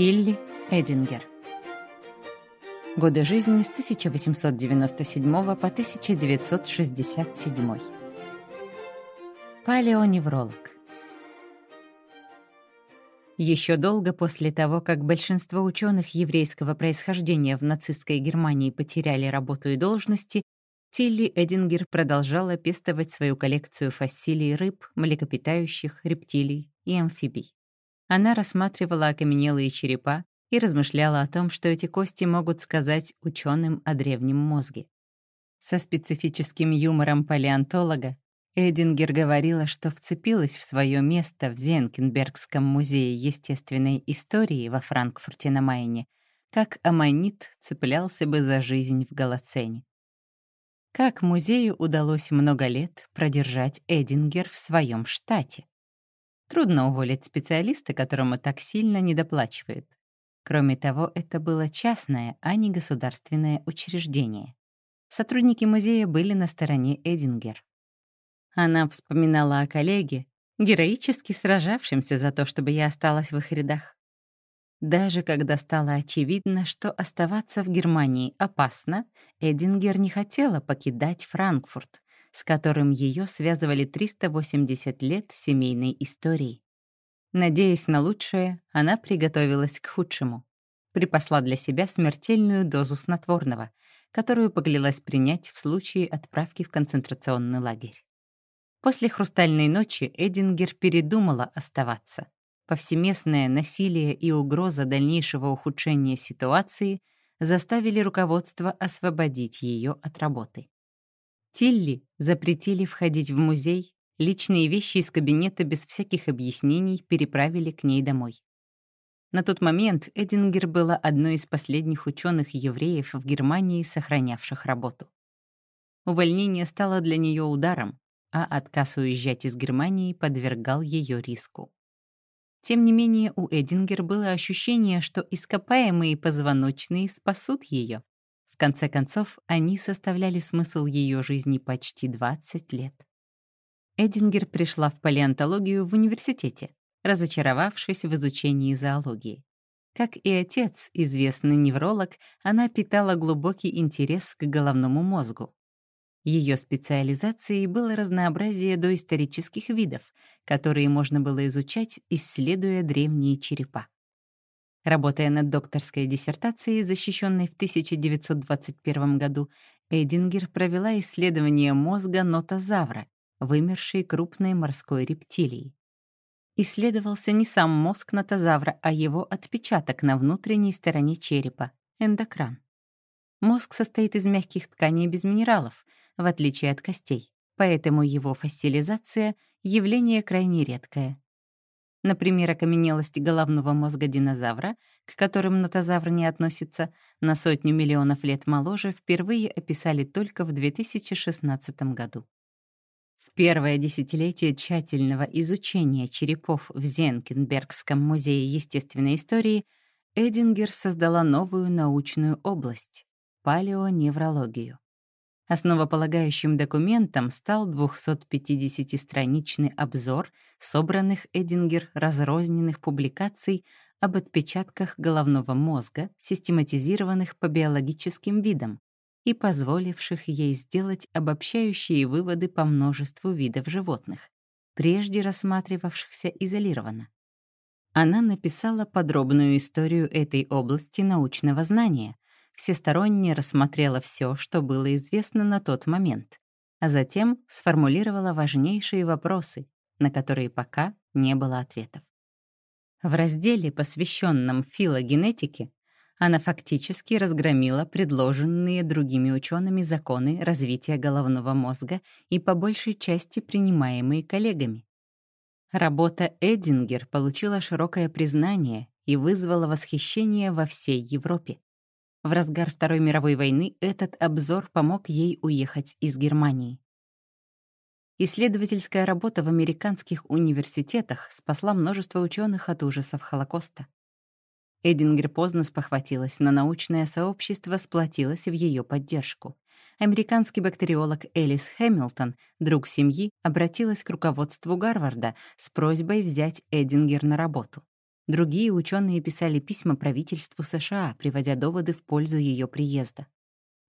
Тилли Эдингер. Годы жизни с 1897 по 1967. Палеоневролог. Еще долго после того, как большинство ученых еврейского происхождения в нацистской Германии потеряли работу и должности, Тилли Эдингер продолжала пестовать свою коллекцию фасилий рыб, млекопитающих, рептилий и амфибий. Она рассматривала окаменелые черепа и размышляла о том, что эти кости могут сказать ученым о древнем мозге. Со специфическим юмором палеонтолога Эдингер говорила, что вцепилась в свое место в Зенкенбергском музее естественной истории во Франкфурте на Майне, как аммонит цеплялся бы за жизнь в Голоцене. Как музею удалось много лет продержать Эдингер в своем штате? Трудно уволить специалиста, которому так сильно недоплачивают. Кроме того, это было частное, а не государственное учреждение. Сотрудники музея были на стороне Эдингер. Она вспоминала о коллеге, героически сражавшемся за то, чтобы я осталась в их рядах. Даже когда стало очевидно, что оставаться в Германии опасно, Эдингер не хотела покидать Франкфурт, с которым ее связывали 380 лет семейной истории. Надеясь на лучшее, она приготовилась к худшему. Припасла для себя смертельную дозу снотворного, которую поклялась принять в случае отправки в концентрационный лагерь. После «Хрустальной ночи» Эдингер передумала оставаться. Повсеместное насилие и угроза дальнейшего ухудшения ситуации заставили руководство освободить ее от работы. Тилли запретили входить в музей, личные вещи из кабинета без всяких объяснений переправили к ней домой. На тот момент Эдингер была одной из последних ученых-евреев в Германии, сохранявших работу. Увольнение стало для нее ударом, а отказ уезжать из Германии подвергал ее риску. Тем не менее, у Эдингер было ощущение, что ископаемые позвоночные спасут ее, конце концов, они составляли смысл ее жизни почти 20 лет. Эдингер пришла в палеонтологию в университете, разочаровавшись в изучении зоологии. Как и отец, известный невролог, она питала глубокий интерес к головному мозгу. Ее специализацией было разнообразие доисторических видов, которые можно было изучать, исследуя древние черепа. Работая над докторской диссертацией, защищенной в 1921 году, Эдингер провела исследование мозга нотозавра, вымершей крупной морской рептилии. Исследовался не сам мозг нотозавра, а его отпечаток на внутренней стороне черепа — эндокран. Мозг состоит из мягких тканей без минералов, в отличие от костей, поэтому его фасилизация — явление крайне редкое. Например, окаменелости головного мозга динозавра, к которым нотозавр не относится, на сотню миллионов лет моложе впервые описали только в 2016 году. В первое десятилетие тщательного изучения черепов в Зенкенбергском музее естественной истории Эдингер создала новую научную область — палеоневрологию. Основополагающим документом стал 250-страничный обзор собранных Эдингер разрозненных публикаций об отпечатках головного мозга, систематизированных по биологическим видам и позволивших ей сделать обобщающие выводы по множеству видов животных, прежде рассматривавшихся изолированно. Она написала подробную историю этой области научного знания, всесторонне рассмотрела все, что было известно на тот момент, а затем сформулировала важнейшие вопросы, на которые пока не было ответов. В разделе, посвященном филогенетике, она фактически разгромила предложенные другими учеными законы развития головного мозга и по большей части принимаемые коллегами. Работа Эдингер получила широкое признание и вызвала восхищение во всей Европе. В разгар Второй мировой войны этот обзор помог ей уехать из Германии. Исследовательская работа в американских университетах спасла множество ученых от ужасов Холокоста. Эдингер поздно спохватилась, но научное сообщество сплотилось в ее поддержку. Американский бактериолог Элис Хэмилтон, друг семьи, обратилась к руководству Гарварда с просьбой взять Эдингер на работу. Другие ученые писали письма правительству США, приводя доводы в пользу ее приезда.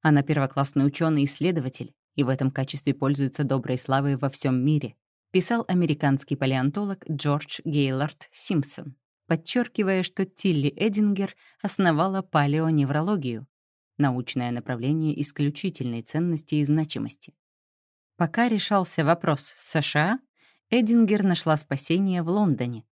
Она первоклассный ученый-исследователь и в этом качестве пользуется доброй славой во всем мире, писал американский палеонтолог Джордж Гейлард Симпсон, подчеркивая, что Тилли Эдингер основала палеоневрологию, научное направление исключительной ценности и значимости. Пока решался вопрос с США, Эдингер нашла спасение в Лондоне,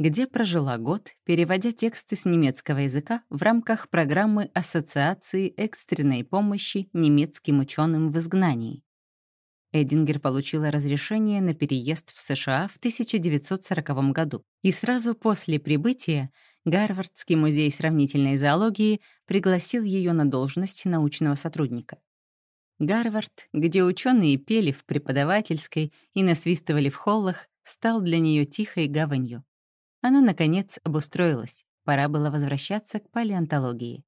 где прожила год, переводя тексты с немецкого языка в рамках программы Ассоциации экстренной помощи немецким ученым в изгнании. Эдингер получила разрешение на переезд в США в 1940 году, и сразу после прибытия Гарвардский музей сравнительной зоологии пригласил ее на должность научного сотрудника. Гарвард, где ученые пели в преподавательской и насвистывали в холлах, стал для нее тихой гаванью. Она, наконец, обустроилась. Пора было возвращаться к палеонтологии.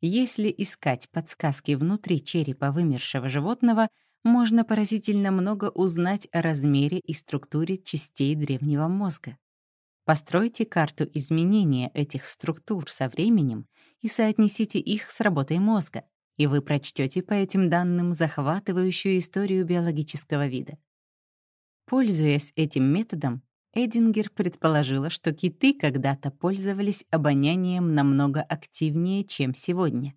Если искать подсказки внутри черепа вымершего животного, можно поразительно много узнать о размере и структуре частей древнего мозга. Постройте карту изменения этих структур со временем и соотнесите их с работой мозга, и вы прочтете по этим данным захватывающую историю биологического вида. Пользуясь этим методом, Эдингер предположила, что киты когда-то пользовались обонянием намного активнее, чем сегодня.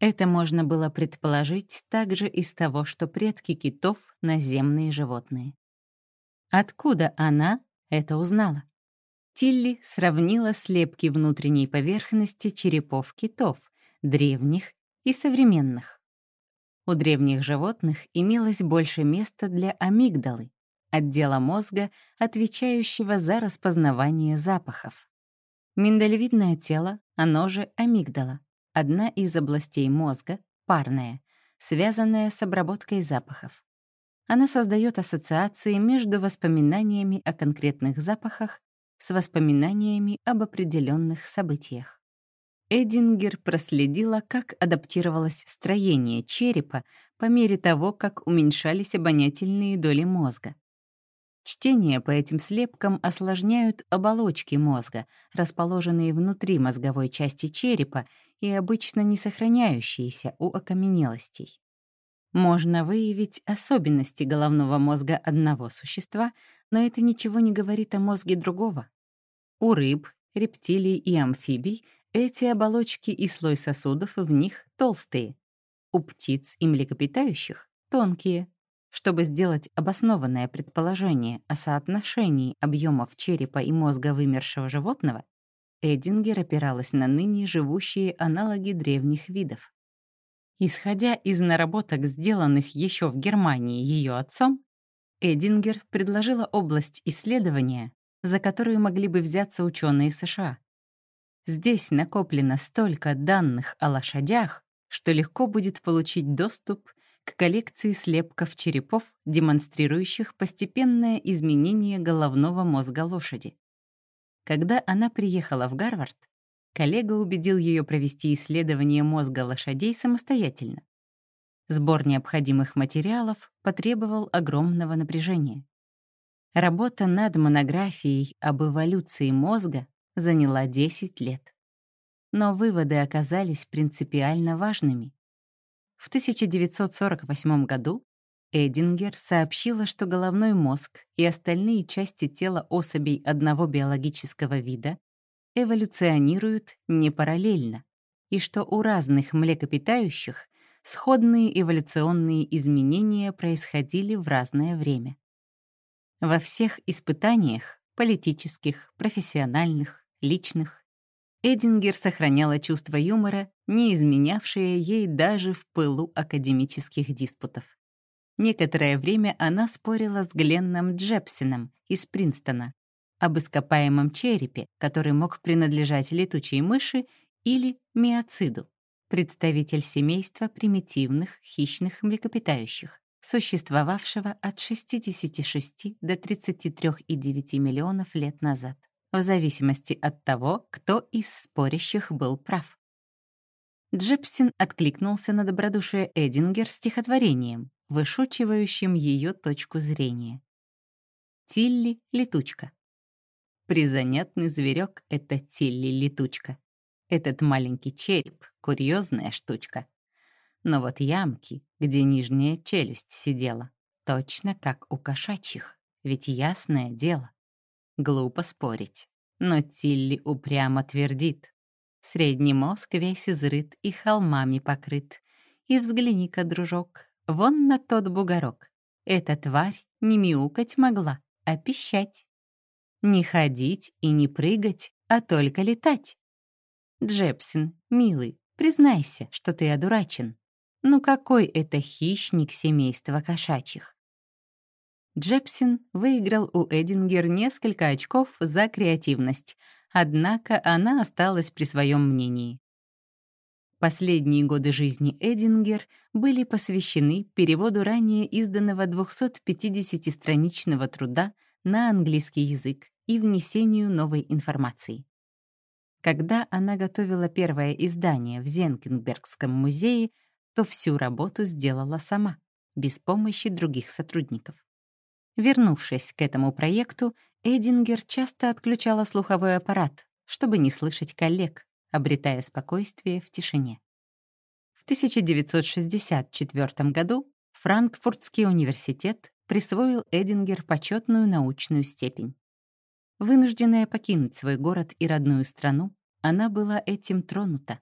Это можно было предположить также из того, что предки китов — наземные животные. Откуда она это узнала? Тилли сравнила слепки внутренней поверхности черепов китов, древних и современных. У древних животных имелось больше места для амигдалы, отдела мозга, отвечающего за распознавание запахов. Миндалевидное тело, оно же амигдала, одна из областей мозга, парная, связанная с обработкой запахов. Она создает ассоциации между воспоминаниями о конкретных запахах с воспоминаниями об определенных событиях. Эдингер проследила, как адаптировалось строение черепа по мере того, как уменьшались обонятельные доли мозга. Чтение по этим слепкам осложняют оболочки мозга, расположенные внутри мозговой части черепа и обычно не сохраняющиеся у окаменелостей. Можно выявить особенности головного мозга одного существа, но это ничего не говорит о мозге другого. У рыб, рептилий и амфибий эти оболочки и слой сосудов в них толстые. У птиц и млекопитающих — тонкие, чтобы сделать обоснованное предположение о соотношении объемов черепа и мозга вымершего животного, Эдингер опиралась на ныне живущие аналоги древних видов. Исходя из наработок, сделанных еще в Германии ее отцом, Эдингер предложила область исследования, за которую могли бы взяться ученые США. Здесь накоплено столько данных о лошадях, что легко будет получить доступ к коллекции слепков черепов, демонстрирующих постепенное изменение головного мозга лошади. Когда она приехала в Гарвард, коллега убедил ее провести исследование мозга лошадей самостоятельно. Сбор необходимых материалов потребовал огромного напряжения. Работа над монографией об эволюции мозга заняла 10 лет. Но выводы оказались принципиально важными. В 1948 году Эдингер сообщила, что головной мозг и остальные части тела особей одного биологического вида эволюционируют не параллельно, и что у разных млекопитающих сходные эволюционные изменения происходили в разное время. Во всех испытаниях — политических, профессиональных, личных Эдингер сохраняла чувство юмора, не изменявшее ей даже в пылу академических диспутов. Некоторое время она спорила с Гленном Джепсином из Принстона об ископаемом черепе, который мог принадлежать летучей мыши или миоциду, представитель семейства примитивных хищных млекопитающих, существовавшего от 66 до 33,9 миллионов лет назад в зависимости от того, кто из спорящих был прав. Джепсин откликнулся на добродушие Эдингер стихотворением, вышучивающим ее точку зрения. Тилли — летучка. Призанятный зверек — это Тилли-летучка. Этот маленький череп — курьезная штучка. Но вот ямки, где нижняя челюсть сидела, точно как у кошачьих, ведь ясное дело. Глупо спорить. Но Тилли упрямо твердит. Средний мозг весь изрыт и холмами покрыт. И взгляни-ка, дружок, вон на тот бугорок. Эта тварь не мяукать могла, а пищать. Не ходить и не прыгать, а только летать. Джепсин, милый, признайся, что ты одурачен. Ну какой это хищник семейства кошачьих? Джепсин выиграл у Эдингер несколько очков за креативность, однако она осталась при своем мнении. Последние годы жизни Эдингер были посвящены переводу ранее изданного 250-страничного труда на английский язык и внесению новой информации. Когда она готовила первое издание в Зенкенбергском музее, то всю работу сделала сама, без помощи других сотрудников. Вернувшись к этому проекту, Эдингер часто отключала слуховой аппарат, чтобы не слышать коллег, обретая спокойствие в тишине. В 1964 году Франкфуртский университет присвоил Эдингер почетную научную степень. Вынужденная покинуть свой город и родную страну, она была этим тронута.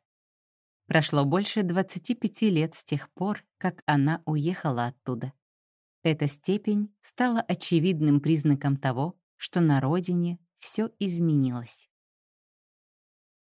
Прошло больше 25 лет с тех пор, как она уехала оттуда. Эта степень стала очевидным признаком того, что на родине все изменилось.